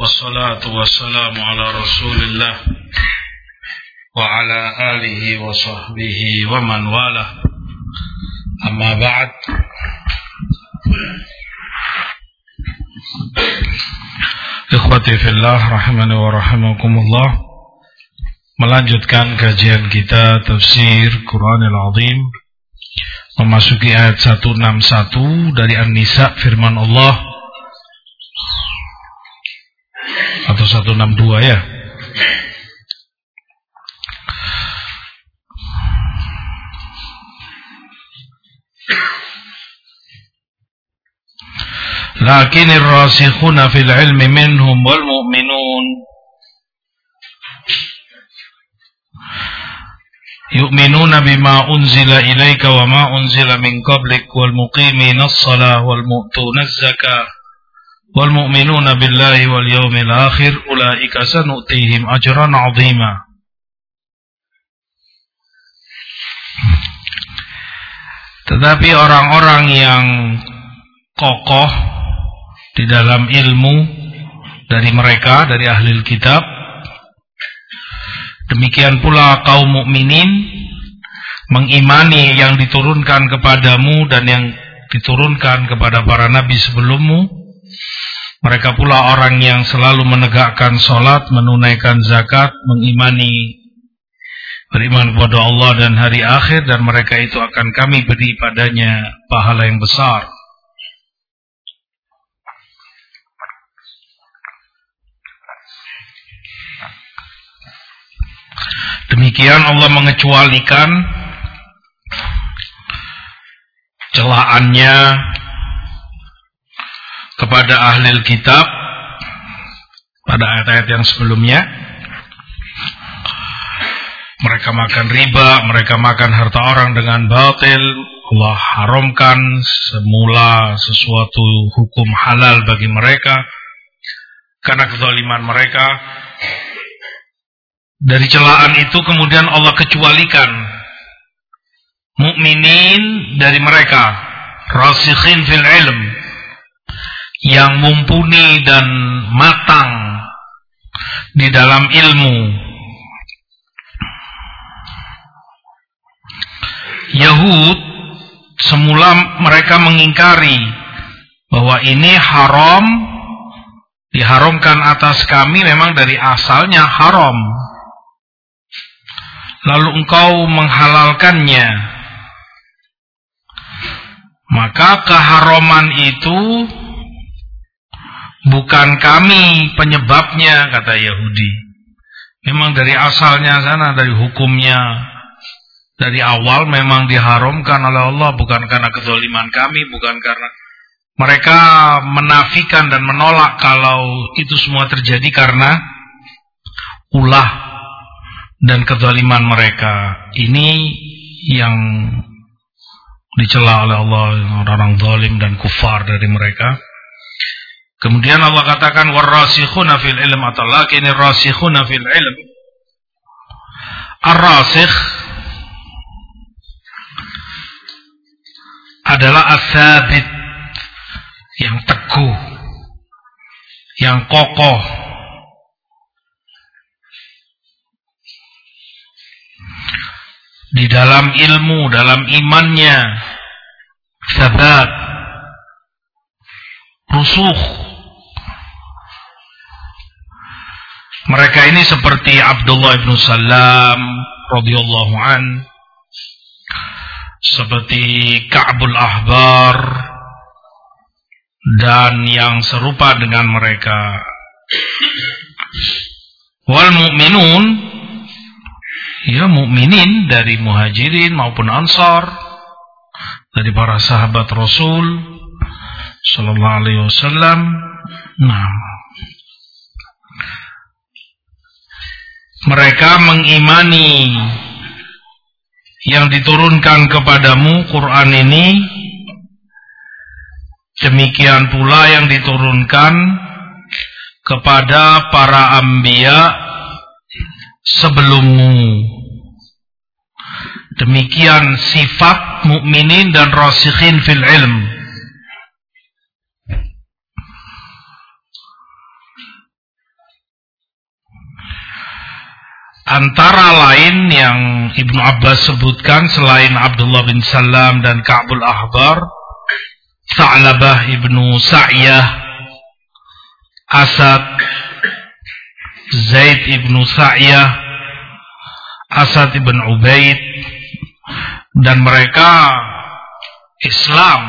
والصلاة والسلام على رسول الله وعلى آله وصحبه ومن والاه أما بعد Ikhwati fillah rahimani wa rahimakumullah Melanjutkan kajian kita tafsir Quranil Azim Memasuki ayat 161 dari An-Nisa firman Allah Atau 162 ya. لكن الراسخون في العلم منهم والمؤمنون يؤمنون بما أنزل إليك وما أنزل من قبلك والمقيمين الصلاة والمؤتون الزكاة والمؤمنون بالله واليوم الآخر أولئك سنؤتيهم أجرا عظيما Tetapi orang-orang yang kokoh di dalam ilmu dari mereka dari ahli kitab demikian pula kaum mukminin mengimani yang diturunkan kepadamu dan yang diturunkan kepada para nabi sebelummu mereka pula orang yang selalu menegakkan sholat menunaikan zakat mengimani beriman kepada Allah dan hari akhir dan mereka itu akan kami beri padanya pahala yang besar. Demikian Allah mengecualikan celahannya kepada ahli kitab pada ayat-ayat yang sebelumnya. Mereka makan riba, mereka makan harta orang dengan batil. Allah haramkan semula sesuatu hukum halal bagi mereka karena kezaliman mereka dari celaan itu kemudian Allah kecualikan mukminin dari mereka rasikhin fil ilm yang mumpuni dan matang di dalam ilmu. Yahud semula mereka mengingkari bahwa ini haram diharamkan atas kami memang dari asalnya haram. Lalu engkau menghalalkannya. Maka keharaman itu bukan kami penyebabnya kata Yahudi. Memang dari asalnya sana dari hukumnya. Dari awal memang diharamkan oleh Allah bukan karena kezaliman kami bukan karena mereka menafikan dan menolak kalau itu semua terjadi karena ulah dan kezaliman mereka. Ini yang dicela oleh Allah orang-orang zalim dan kufar dari mereka. Kemudian Allah katakan warasikhuna fil ilm atau lakini rasikhuna fil ilm. Ar-rasikh adalah asabit yang teguh, yang kokoh, di dalam ilmu, dalam imannya, sabat, rusuh. Mereka ini seperti Abdullah bin Salam radhiyallahu an, seperti Ka'bul Ahbar dan yang serupa dengan mereka. Wal mu'minun ya mukminin dari muhajirin maupun ansar dari para sahabat Rasul sallallahu alaihi wasallam nah mereka mengimani yang diturunkan kepadamu Quran ini demikian pula yang diturunkan kepada para ambia sebelummu Demikian sifat mukminin dan rasikhin fil ilm. Antara lain yang Ibnu Abbas sebutkan selain Abdullah bin Salam dan Ka'bul Ahbar, Sa'labah Ibnu Sa'yah, Asad, Zaid Ibnu Sa'yah, Asad Ibn Ubaid, dan mereka Islam.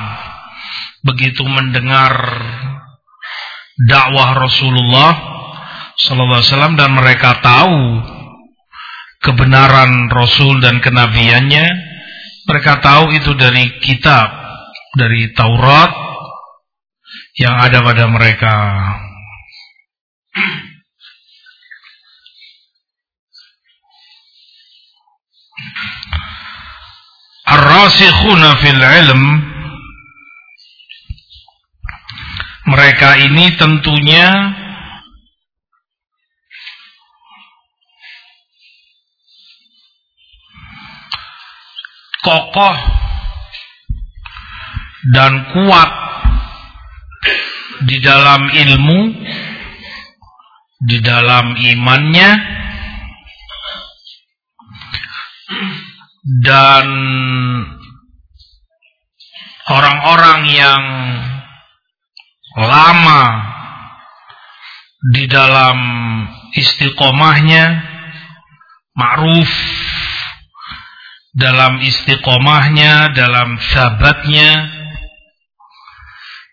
Begitu mendengar dakwah Rasulullah sallallahu alaihi wasallam dan mereka tahu kebenaran Rasul dan kenabiannya mereka tahu itu dari kitab dari Taurat yang ada pada mereka. Ar-rasikhuna fil ilm mereka ini tentunya kokoh dan kuat di dalam ilmu, di dalam imannya, dan orang-orang yang lama di dalam istiqomahnya, ma'ruf dalam istiqomahnya, dalam sabatnya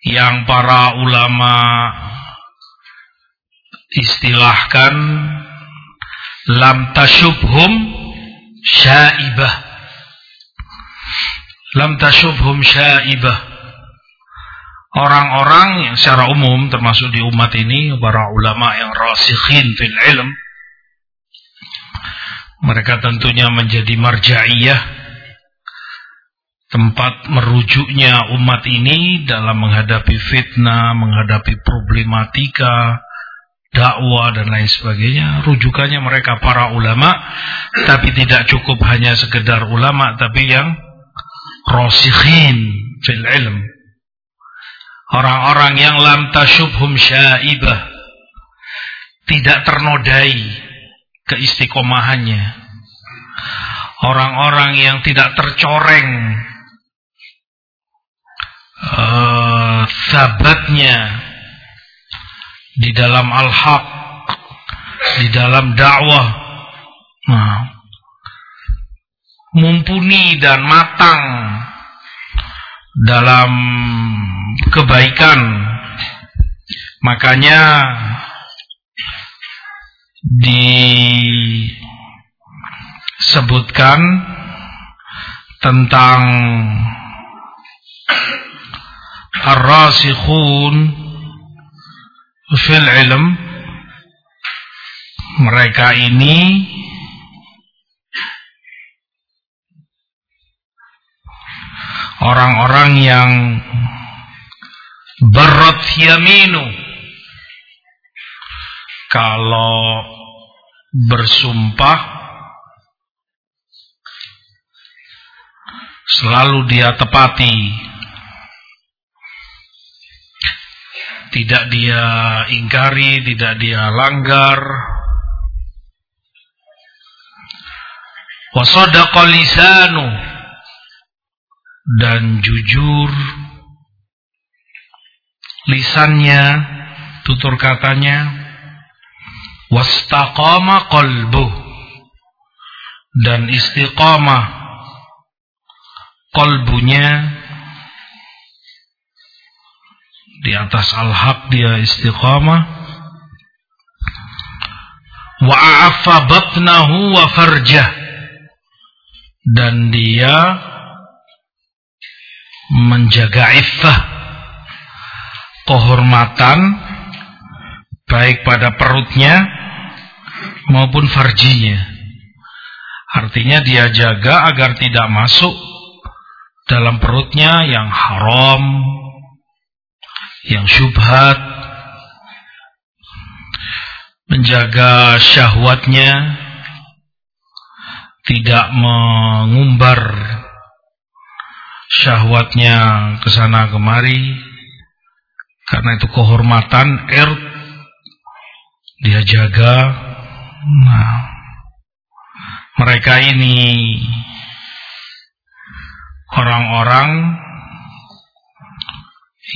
yang para ulama istilahkan lam tasyubhum syaibah. Lam tasyubhum syaibah. Orang-orang yang secara umum termasuk di umat ini para ulama yang rasikhin fil ilm mereka tentunya menjadi marja'iyah tempat merujuknya umat ini dalam menghadapi fitnah, menghadapi problematika, dakwah dan lain sebagainya. Rujukannya mereka para ulama, tapi tidak cukup hanya sekedar ulama, tapi yang rosikhin fil ilm. Orang-orang yang lam tasyubhum syaibah. Tidak ternodai keistiqomahannya. Orang-orang yang tidak tercoreng uh, sabatnya di dalam al-haq, di dalam dakwah. Nah, mumpuni dan matang dalam kebaikan. Makanya disebutkan tentang ar-rasikhun fil ilm. Mereka ini orang-orang yang berat yaminu kalau bersumpah selalu dia tepati. Tidak dia ingkari tidak dia langgar. Wasadaqa dan jujur lisannya tutur katanya wastaqama qalbuh. Dan istiqamah qalbunya di atas al-haq dia istiqamah. Wa wa farjah. Dan dia menjaga iffah kehormatan baik pada perutnya maupun farjinya. Artinya dia jaga agar tidak masuk dalam perutnya yang haram, yang syubhat, menjaga syahwatnya, tidak mengumbar syahwatnya ke sana kemari, karena itu kehormatan er dia jaga Nah, mereka ini orang-orang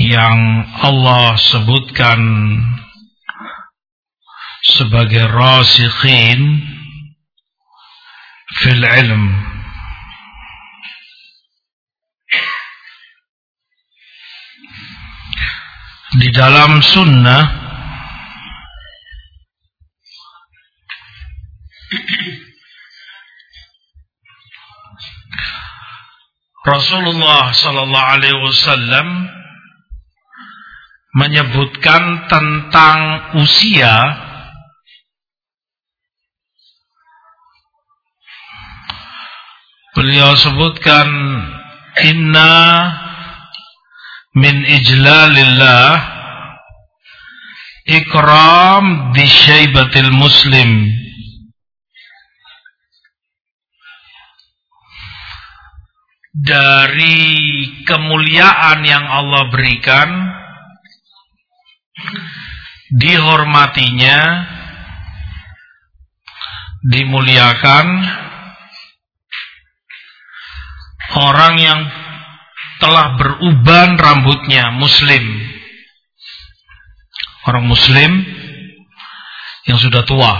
yang Allah sebutkan sebagai rasikhin fil ilm. Di dalam sunnah Rasulullah sallallahu alaihi wasallam menyebutkan tentang usia Beliau sebutkan inna min ijlalillah ikram di syaibatil muslim dari kemuliaan yang Allah berikan dihormatinya dimuliakan orang yang telah beruban rambutnya muslim. Orang muslim yang sudah tua.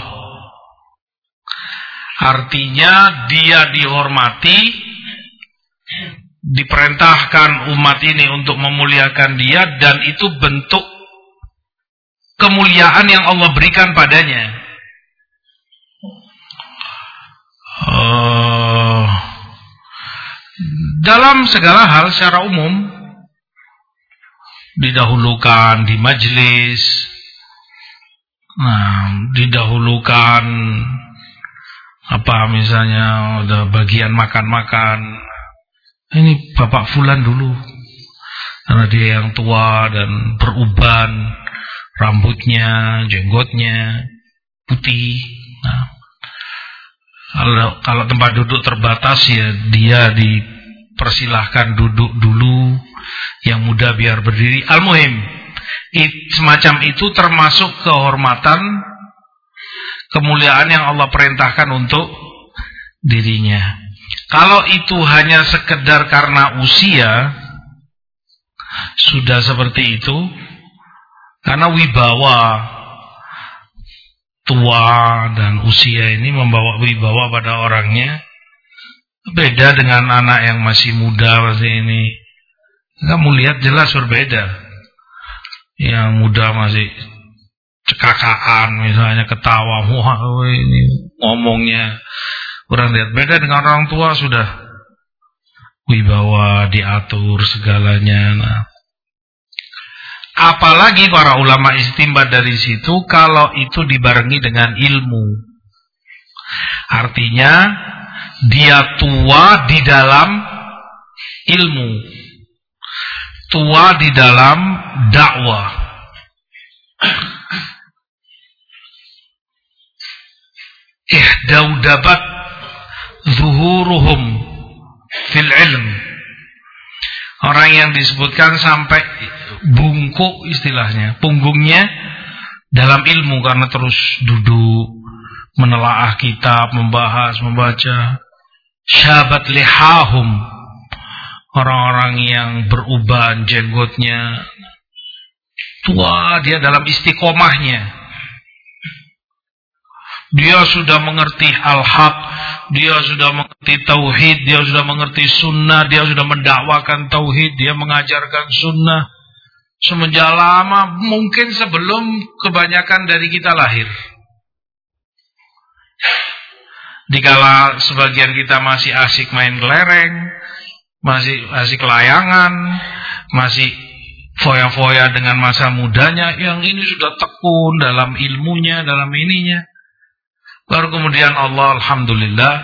Artinya dia dihormati diperintahkan umat ini untuk memuliakan dia dan itu bentuk kemuliaan yang Allah berikan padanya. Uh, dalam segala hal secara umum didahulukan di majlis, nah, didahulukan apa misalnya ada bagian makan-makan ini bapak fulan dulu. Karena dia yang tua dan beruban rambutnya jenggotnya putih. Nah, kalau kalau tempat duduk terbatas ya dia dipersilahkan duduk dulu yang muda biar berdiri. Al-muhim semacam itu termasuk kehormatan kemuliaan yang Allah perintahkan untuk dirinya kalau itu hanya sekedar karena usia, sudah seperti itu, karena wibawa tua dan usia ini membawa wibawa pada orangnya, beda dengan anak yang masih muda masih ini. Kamu lihat jelas berbeda. Yang muda masih cekakaan misalnya ketawa, wah ini ngomongnya Orang lihat beda dengan orang tua sudah wibawa diatur segalanya. Nah. Apalagi para ulama istimbat dari situ kalau itu dibarengi dengan ilmu. Artinya dia tua di dalam ilmu. Tua di dalam dakwah. Ihdaudabat zuhuruhum fil ilm. Orang yang disebutkan sampai bungkuk istilahnya, punggungnya dalam ilmu karena terus duduk menelaah kitab, membahas, membaca. Syabat lihahum orang-orang yang beruban jenggotnya tua dia dalam istiqomahnya dia sudah mengerti al-haq, dia sudah mengerti tauhid, dia sudah mengerti sunnah, dia sudah mendakwakan tauhid, dia mengajarkan sunnah. Semenjak lama, mungkin sebelum kebanyakan dari kita lahir. Dikala sebagian kita masih asik main kelereng, masih asik layangan, masih foya-foya dengan masa mudanya, yang ini sudah tekun dalam ilmunya, dalam ininya. Baru kemudian Allah Alhamdulillah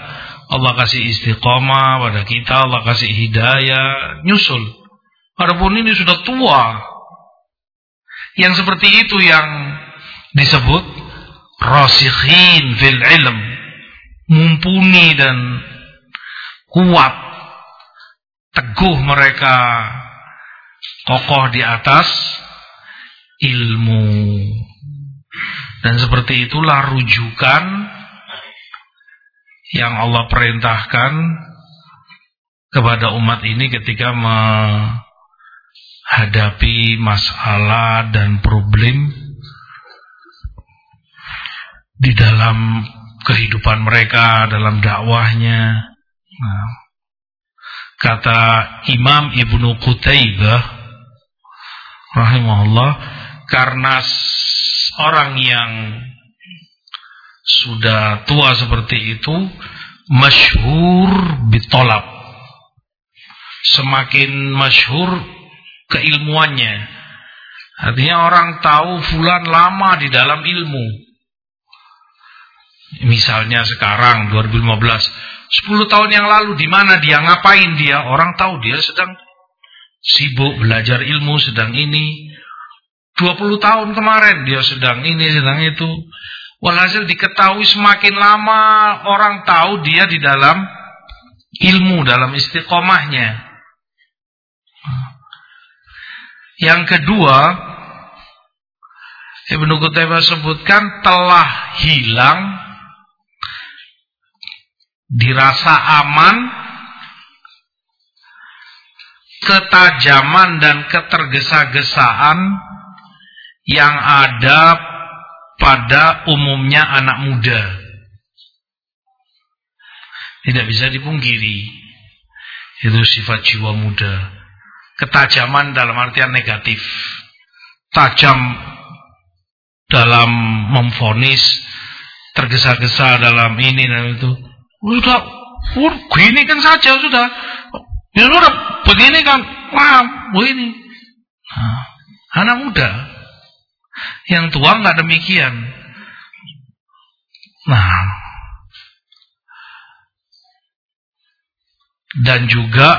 Allah kasih istiqomah pada kita Allah kasih hidayah Nyusul. Adapun ini sudah tua. Yang seperti itu yang disebut Rasikhin fil ilm. Mumpuni dan kuat Teguh mereka Kokoh di atas ilmu dan seperti itulah rujukan yang Allah perintahkan kepada umat ini ketika menghadapi masalah dan problem di dalam kehidupan mereka, dalam dakwahnya. Nah, kata Imam Ibnu Qutaibah rahimahullah karena orang yang sudah tua seperti itu masyhur bitolab. Semakin masyhur keilmuannya. Artinya orang tahu fulan lama di dalam ilmu. Misalnya sekarang 2015 10 tahun yang lalu di mana dia ngapain dia? Orang tahu dia sedang sibuk belajar ilmu sedang ini 20 tahun kemarin dia sedang ini sedang itu Walhasil diketahui semakin lama orang tahu dia di dalam ilmu, dalam istiqomahnya. Yang kedua, Ibnu Qutaibah sebutkan telah hilang dirasa aman ketajaman dan ketergesa-gesaan yang ada pada umumnya anak muda. Tidak bisa dipungkiri. Itu sifat jiwa muda. Ketajaman dalam artian negatif. Tajam dalam memfonis, tergesa-gesa dalam ini dan itu. Sudah, begini kan saja sudah. Ya sudah, begini kan. Wah, begini. Nah, anak muda yang tua nggak demikian. Nah, dan juga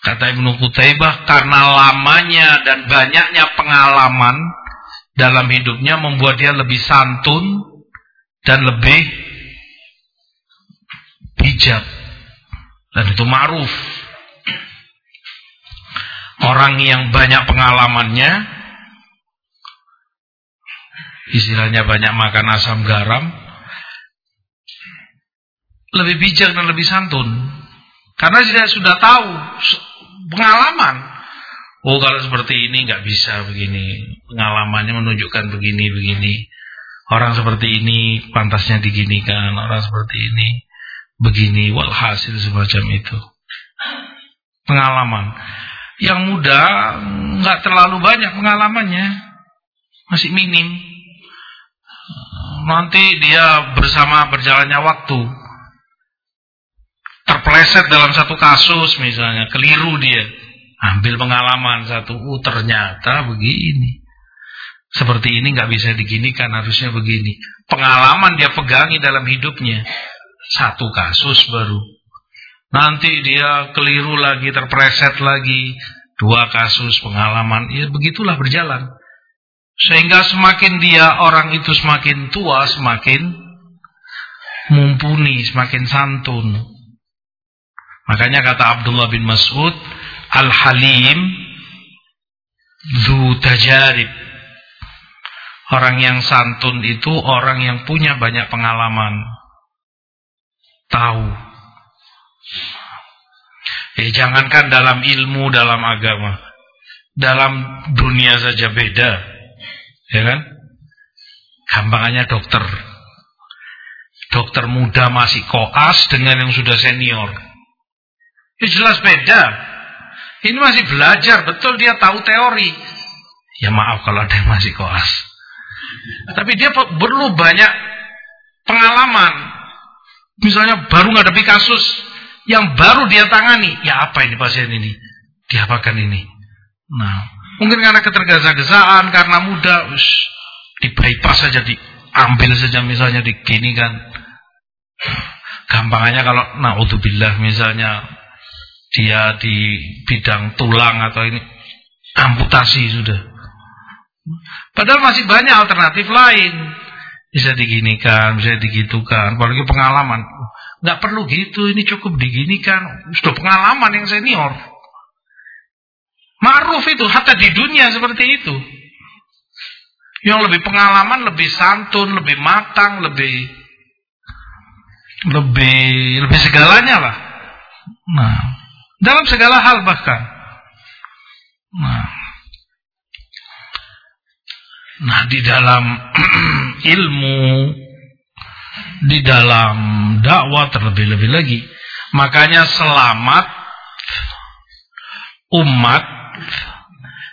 kata Ibnu Qutaibah karena lamanya dan banyaknya pengalaman dalam hidupnya membuat dia lebih santun dan lebih bijak. Dan itu ma'ruf. Orang yang banyak pengalamannya istilahnya banyak makan asam garam, lebih bijak dan lebih santun. Karena dia sudah tahu pengalaman. Oh kalau seperti ini nggak bisa begini. Pengalamannya menunjukkan begini-begini. Orang seperti ini pantasnya diginikan. Orang seperti ini begini. Walhasil semacam itu. Pengalaman. Yang muda nggak terlalu banyak pengalamannya. Masih minim nanti dia bersama berjalannya waktu terpleset dalam satu kasus misalnya, keliru dia, ambil pengalaman satu, uh, ternyata begini. Seperti ini nggak bisa diginikan, harusnya begini. Pengalaman dia pegangi dalam hidupnya. Satu kasus baru. Nanti dia keliru lagi, terpleset lagi. Dua kasus pengalaman. Ya begitulah berjalan. Sehingga semakin dia orang itu semakin tua, semakin mumpuni, semakin santun. Makanya kata Abdullah bin Mas'ud, Al-Halim tajarib. Orang yang santun itu orang yang punya banyak pengalaman. Tahu. Eh, jangankan dalam ilmu, dalam agama. Dalam dunia saja beda. Ya kan? Gampangannya dokter. Dokter muda masih koas dengan yang sudah senior. Ya jelas beda. Ini masih belajar, betul dia tahu teori. Ya maaf kalau ada yang masih koas. Tapi dia perlu banyak pengalaman. Misalnya baru ngadepi kasus yang baru dia tangani. Ya apa ini pasien ini? Diapakan ini? Nah, Mungkin karena ketergesa-gesaan, karena muda, us, di bypass saja, diambil saja misalnya digini kan. Gampangannya kalau naudzubillah misalnya dia di bidang tulang atau ini amputasi sudah. Padahal masih banyak alternatif lain. Bisa diginikan, bisa digitukan, apalagi pengalaman. Nggak perlu gitu, ini cukup diginikan. Sudah pengalaman yang senior. Ma'ruf itu, hatta di dunia seperti itu. Yang lebih pengalaman, lebih santun, lebih matang, lebih Lebih lebih segalanya lah. Nah, dalam segala hal bahkan. Nah, nah di dalam ilmu, di dalam dakwah terlebih-lebih lagi. Makanya selamat umat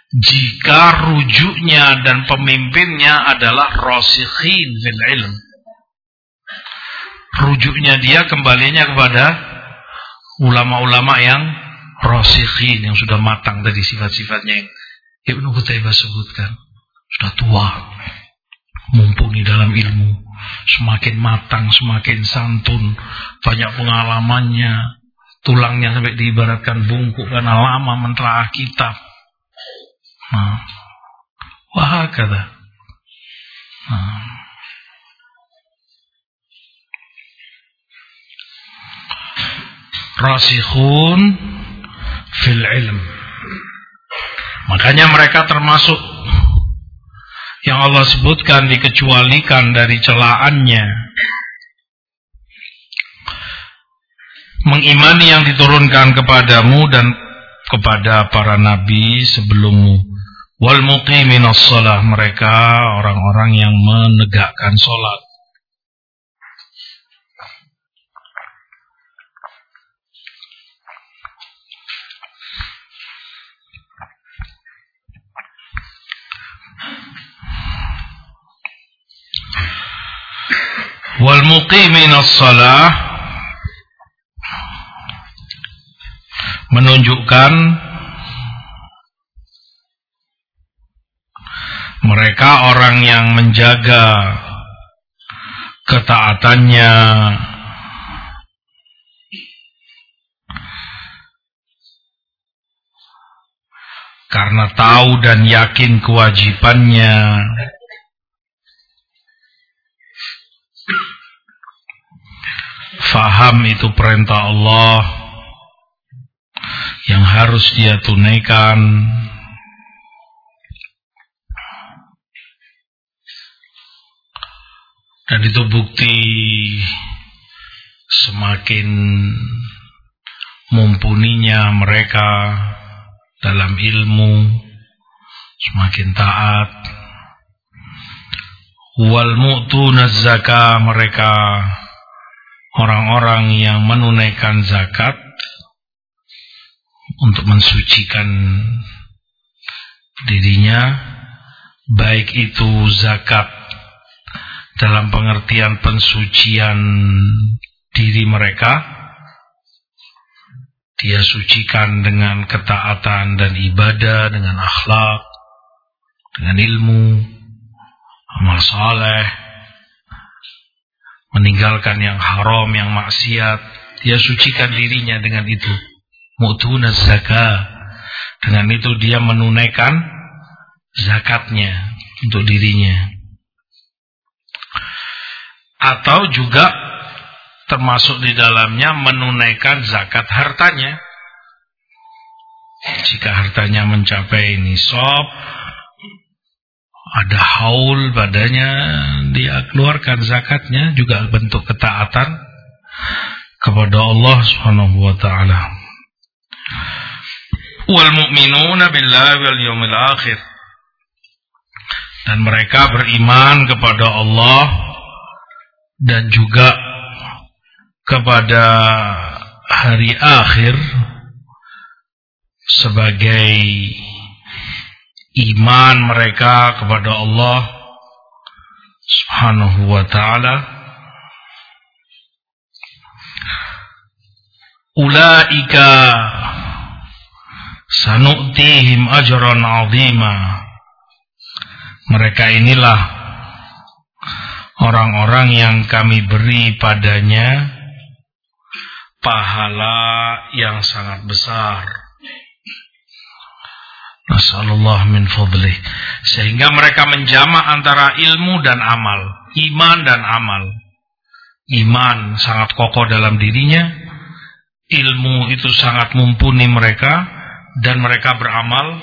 jika rujuknya dan pemimpinnya adalah rasikhin fil ilm. Rujuknya dia kembalinya kepada ulama-ulama yang rasikhin yang sudah matang tadi sifat-sifatnya yang Ibnu Qutaibah sebutkan. Sudah tua, mumpuni dalam ilmu, semakin matang, semakin santun, banyak pengalamannya, tulangnya sampai diibaratkan bungkuk karena lama mentelaah kitab Nah. Wahakada. Nah. Rasikhun fil ilm. Makanya mereka termasuk yang Allah sebutkan dikecualikan dari celaannya. Mengimani yang diturunkan kepadamu dan kepada para nabi sebelummu Wal muqiminas shalah mereka orang-orang yang menegakkan salat. Wal muqiminas shalah menunjukkan mereka orang yang menjaga ketaatannya. Karena tahu dan yakin kewajibannya. Faham itu perintah Allah yang harus dia tunaikan Dan itu bukti semakin mumpuninya mereka dalam ilmu, semakin taat. Wal mu'tuna zakah mereka orang-orang yang menunaikan zakat untuk mensucikan dirinya baik itu zakat dalam pengertian pensucian diri mereka dia sucikan dengan ketaatan dan ibadah dengan akhlak dengan ilmu amal saleh meninggalkan yang haram yang maksiat dia sucikan dirinya dengan itu mu'tuna zakah dengan itu dia menunaikan zakatnya untuk dirinya atau juga termasuk di dalamnya menunaikan zakat hartanya. Jika hartanya mencapai nisab, ada haul padanya, dia keluarkan zakatnya juga bentuk ketaatan kepada Allah Subhanahu wa taala. Wal mu'minuna billahi wal yawmil akhir. Dan mereka beriman kepada Allah dan juga kepada hari akhir sebagai iman mereka kepada Allah Subhanahu wa taala ulaika sanu'tihim ajran 'azima mereka inilah orang-orang yang kami beri padanya pahala yang sangat besar. Nasallallahu min fadlih. Sehingga mereka menjama antara ilmu dan amal. Iman dan amal. Iman sangat kokoh dalam dirinya. Ilmu itu sangat mumpuni mereka dan mereka beramal.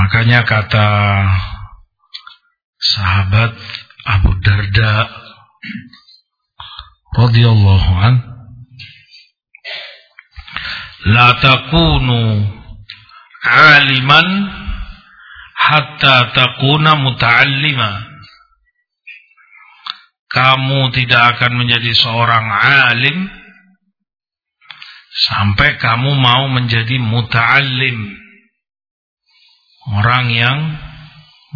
Makanya kata sahabat Abu Darda radhiyallahu an la takunu aliman hatta takuna muta'allima. Kamu tidak akan menjadi seorang alim sampai kamu mau menjadi muta'allim. Orang yang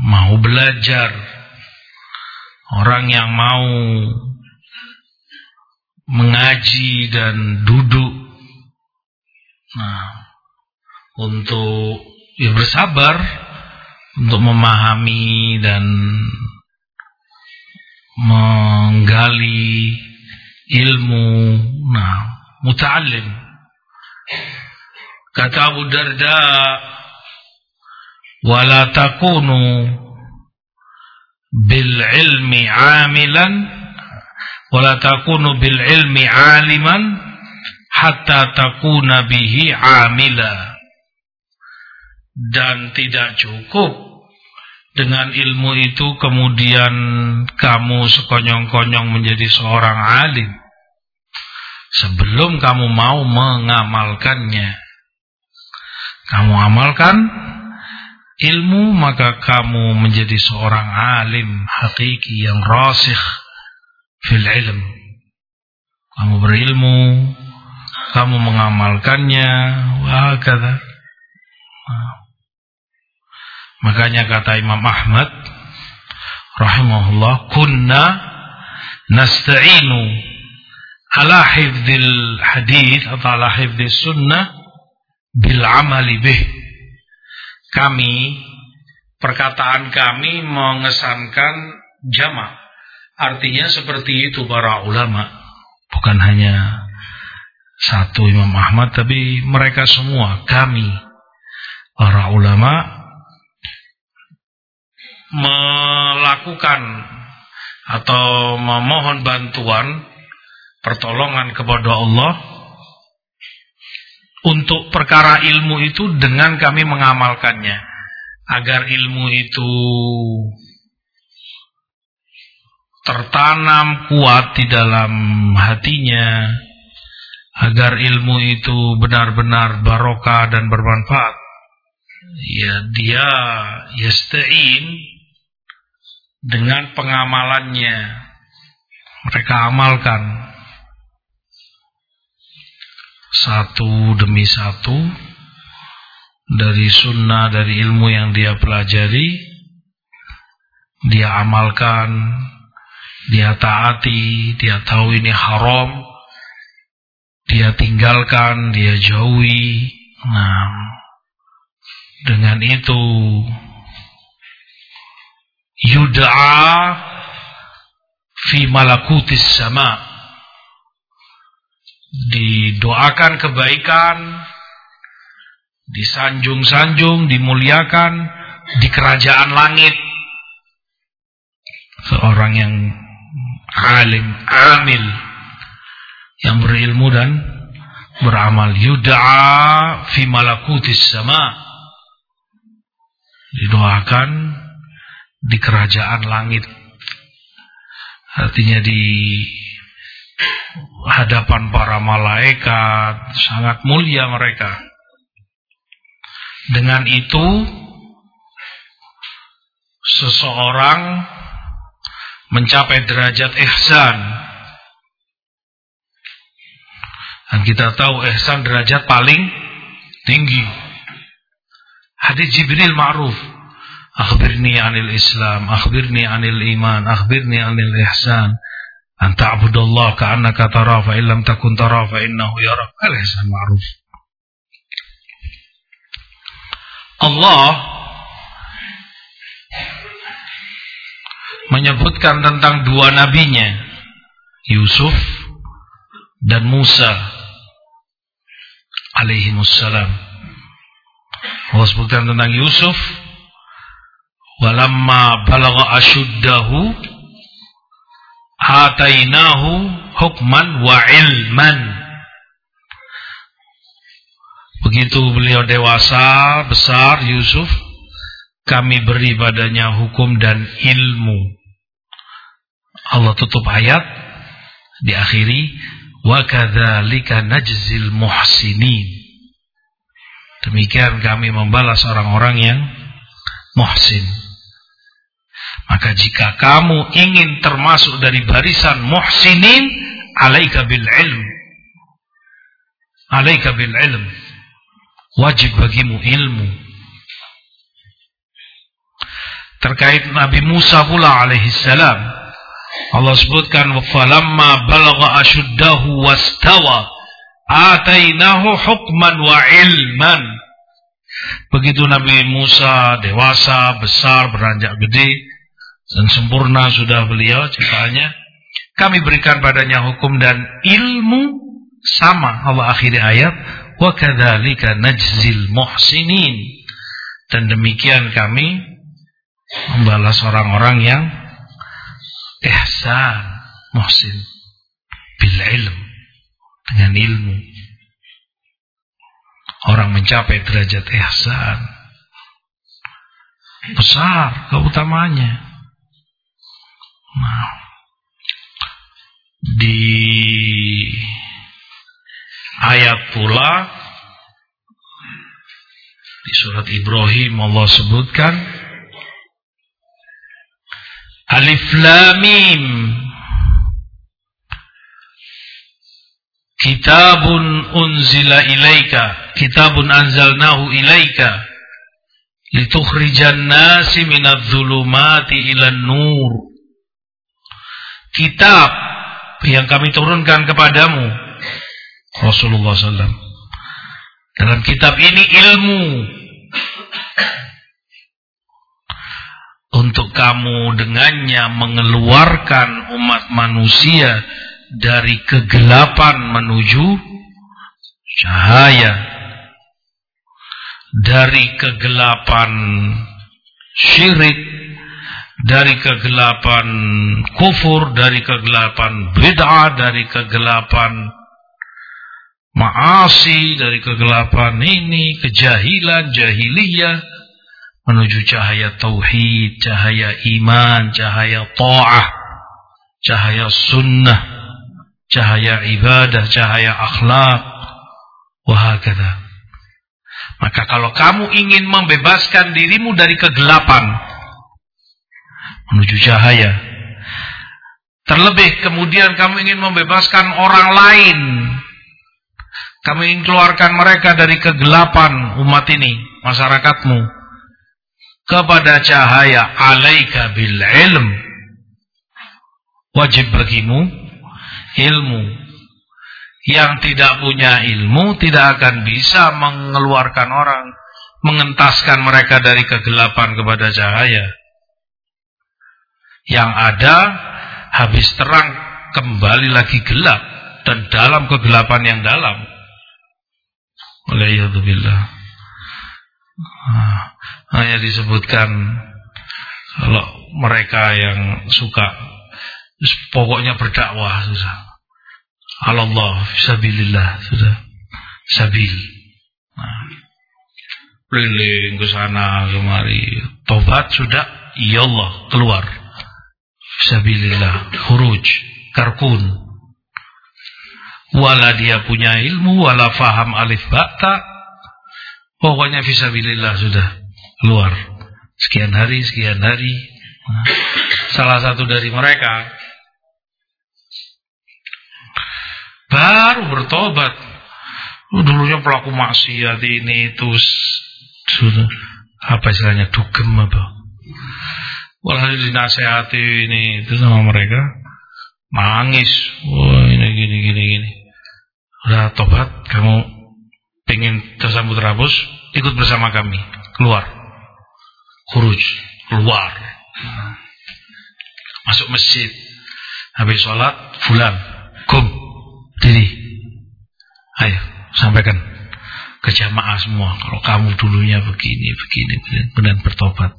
mau belajar. Orang yang mau mengaji dan duduk. Nah untuk ya bersabar untuk memahami dan menggali ilmu nah muta'allim. Kata Abu Darda wala takunu bil ilmi amilan wala takunu bil ilmi aliman hatta takuna bihi amila dan tidak cukup dengan ilmu itu kemudian kamu sekonyong-konyong menjadi seorang alim. Sebelum kamu mau mengamalkannya. Kamu amalkan ilmu maka kamu menjadi seorang alim hakiki yang rasikh fil ilm. Kamu berilmu kamu mengamalkannya. Wah kata Makanya kata Imam Ahmad rahimahullah, kunna nasta'inu ala hifdzil hadis atau ala hifdzis sunnah bil amali bih. Kami perkataan kami mengesankan jama. Artinya seperti itu para ulama. Bukan hanya satu Imam Ahmad tapi mereka semua kami para ulama melakukan atau memohon bantuan pertolongan kepada Allah untuk perkara ilmu itu dengan kami mengamalkannya. Agar ilmu itu tertanam kuat di dalam hatinya. Agar ilmu itu benar-benar barokah dan bermanfaat. Ya dia yasta'in dengan pengamalannya. Mereka amalkan. Satu demi satu dari sunnah dari ilmu yang dia pelajari dia amalkan dia taati dia tahu ini haram dia tinggalkan dia jauhi. Nah dengan itu yud'a fi malakutis sama. Didoakan kebaikan disanjung-sanjung dimuliakan di kerajaan langit. Seorang yang alim amil yang berilmu dan beramal. Yud'a fi malakutis sama. Didoakan di kerajaan langit. Artinya di hadapan para malaikat sangat mulia mereka. Dengan itu seseorang mencapai derajat ihsan. Dan kita tahu ihsan derajat paling tinggi. Hadis Jibril ma'ruf akhbirni anil Islam, akhbirni anil iman, akhbirni anil ihsan. An ta'budallah ka'annaka tara fa illam takun tara fa innahu yarak. Al-ihsan ma'ruf. Allah menyebutkan tentang dua nabinya, Yusuf dan Musa alaihi wassalam. Allah sebutkan tentang Yusuf walamma balagha ashuddahu atainahu hukman wa ilman begitu beliau dewasa besar Yusuf kami beri padanya hukum dan ilmu. Allah tutup ayat diakhiri wa kadzalika najzil muhsinin. Demikian kami membalas orang-orang yang muhsin. Maka jika kamu ingin termasuk dari barisan muhsinin, alaika bil ilm. Alaika bil ilm. Wajib bagimu ilmu. Terkait Nabi Musa pula alaihi salam. Allah sebutkan falamma balagha ashuddahu wastawa atainahu hukman wa ilman. Begitu Nabi Musa dewasa, besar, beranjak gede dan sempurna sudah beliau ciptaannya, kami berikan padanya hukum dan ilmu sama. Allah akhiri ayat. Wa kadzalika najzil muhsinin. Dan demikian kami membalas orang-orang yang ihsan muhsin. Bil ilm. Dengan ilmu. Orang mencapai derajat ihsan. Besar keutamaannya nah. Di ayat pula di surat Ibrahim Allah sebutkan Alif Lam Mim. Kitabun unzila ilaika Kitabun anzalnahu ilaika Litukhrijan nasi minadh dhulumati ilan nur Kitab yang kami turunkan kepadamu Rasulullah SAW dalam kitab ini ilmu. Untuk kamu dengannya mengeluarkan umat manusia dari kegelapan menuju cahaya. Dari kegelapan syirik dari kegelapan kufur dari kegelapan bid'ah dari kegelapan maasi dari kegelapan ini kejahilan jahiliyah menuju cahaya tauhid, cahaya iman, cahaya ta'ah, cahaya sunnah, cahaya ibadah, cahaya akhlak, wahakata. Maka kalau kamu ingin membebaskan dirimu dari kegelapan menuju cahaya, terlebih kemudian kamu ingin membebaskan orang lain, kamu ingin keluarkan mereka dari kegelapan umat ini, masyarakatmu, kepada cahaya alaika bil ilm. Wajib bagimu ilmu. Yang tidak punya ilmu tidak akan bisa mengeluarkan orang mengentaskan mereka dari kegelapan kepada cahaya yang ada habis terang kembali lagi gelap dan dalam kegelapan yang dalam. Billah ah hanya disebutkan kalau mereka yang suka pokoknya berdakwah sudah Allah fisabilillah sudah sabil. Nah, keliling ke sana kemari. Tobat sudah ya Allah keluar fisabilillah huruj karkun. Wala dia punya ilmu wala faham alif bata. Pokoknya fisabilillah sudah keluar sekian hari sekian hari. Salah satu dari mereka baru bertobat. Oh, dulunya pelaku maksiat ini itu sudah apa istilahnya dugem apa walhasil dinasehati ini itu sama mereka nangis wah ini gini gini gini udah tobat kamu pengen tersambut rabus ikut bersama kami keluar Khuruj, keluar. Masuk masjid. Habis sholat, fulan. Kum, diri. Ayo, sampaikan ke jamaah semua. Kalau kamu dulunya begini, begini. Kemudian bertobat.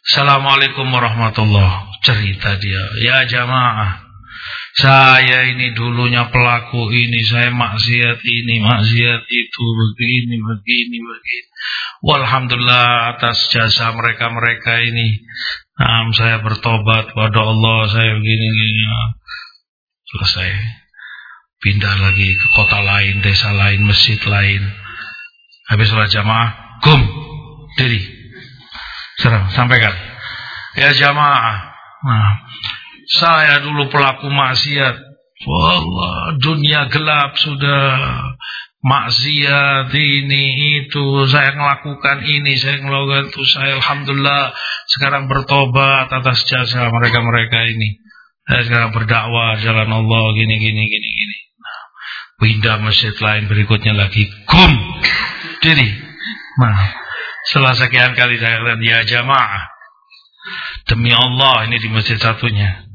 Assalamualaikum warahmatullahi Cerita dia. Ya jamaah. Saya ini dulunya pelaku ini, saya maksiat ini, maksiat itu, begini, begini, begini. Walhamdulillah atas jasa mereka-mereka ini. Nah, saya bertobat pada Allah, saya begini, begini. Selesai. Pindah lagi ke kota lain, desa lain, masjid lain. Habis sholat jamaah, gum, diri. Serang, sampaikan. Ya jamaah. Nah, saya dulu pelaku maksiat. Wallah, dunia gelap sudah. Maksiat ini itu. Saya melakukan ini saya melakukan itu. Saya alhamdulillah sekarang bertobat atas jasa mereka-mereka ini. Saya sekarang berdakwah jalan Allah gini gini gini gini. Nah, pindah masjid lain berikutnya lagi. Kum. Diri nah setelah sekian kali saya katakan ya jamaah demi Allah ini di masjid satunya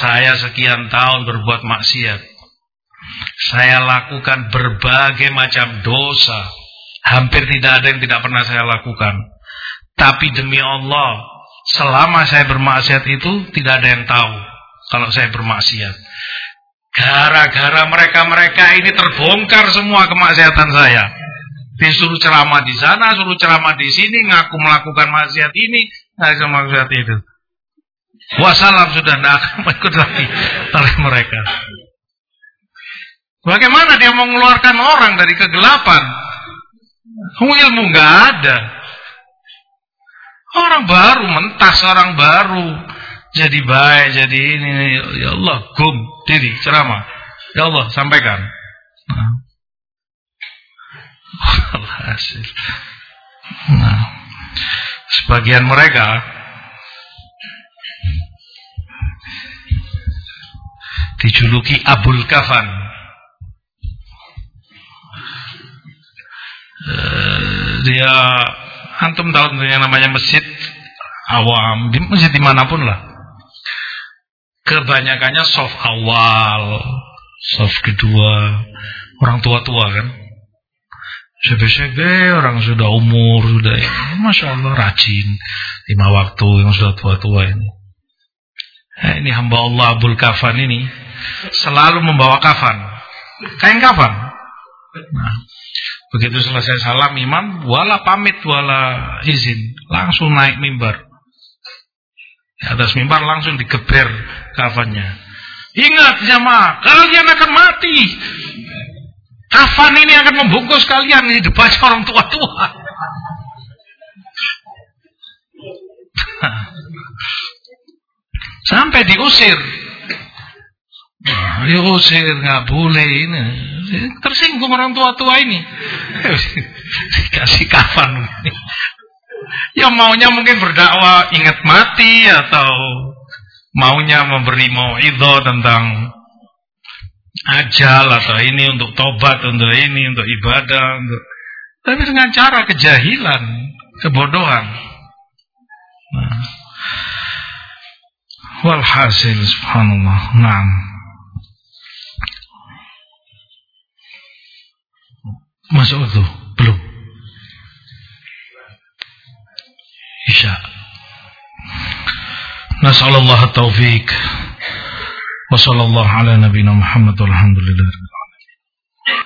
saya sekian tahun berbuat maksiat saya lakukan berbagai macam dosa. Hampir tidak ada yang tidak pernah saya lakukan. Tapi demi Allah, selama saya bermaksiat itu tidak ada yang tahu kalau saya bermaksiat. Gara-gara mereka-mereka ini terbongkar semua kemaksiatan saya. Disuruh ceramah di sana, suruh ceramah di sini, ngaku melakukan maksiat ini, ngaku maksiat itu. Wassalam sudah tidak akan ikut lagi oleh mereka. Bagaimana dia mengeluarkan orang dari kegelapan? Ilmu nggak ada. Orang baru mentas orang baru jadi baik jadi ini ya Allah gum diri ceramah ya Allah sampaikan nah. Nah sebagian mereka dijuluki Abul Kafan. Eh, dia antum tahu yang namanya masjid awam di masjid di mana pun lah. Kebanyakannya soft awal soft kedua orang tua-tua kan sebe-sebe orang sudah umur sudah masya Allah rajin lima waktu yang sudah tua-tua ini nah, ini hamba Allah Abul Kafan ini selalu membawa kafan kain kafan nah Begitu selesai salam imam, wala pamit, wala izin. Langsung naik mimbar. Di atas mimbar langsung digeber kafannya. Ingat jamaah, kalian akan mati. Kafan ini akan membungkus kalian di depan orang tua-tua. Sampai diusir. Nah, diusir nggak boleh ini tersinggung orang tua-tua ini dikasih kafan ya maunya mungkin berdakwah ingat mati atau maunya memberi itu tentang ajal atau ini untuk tobat untuk ini untuk ibadah untuk tapi dengan cara kejahilan kebodohan nah. walhasil subhanallah nah Masuk waktu? Belum. Isya. وصلى الله على نبينا محمد والحمد لله رب العالمين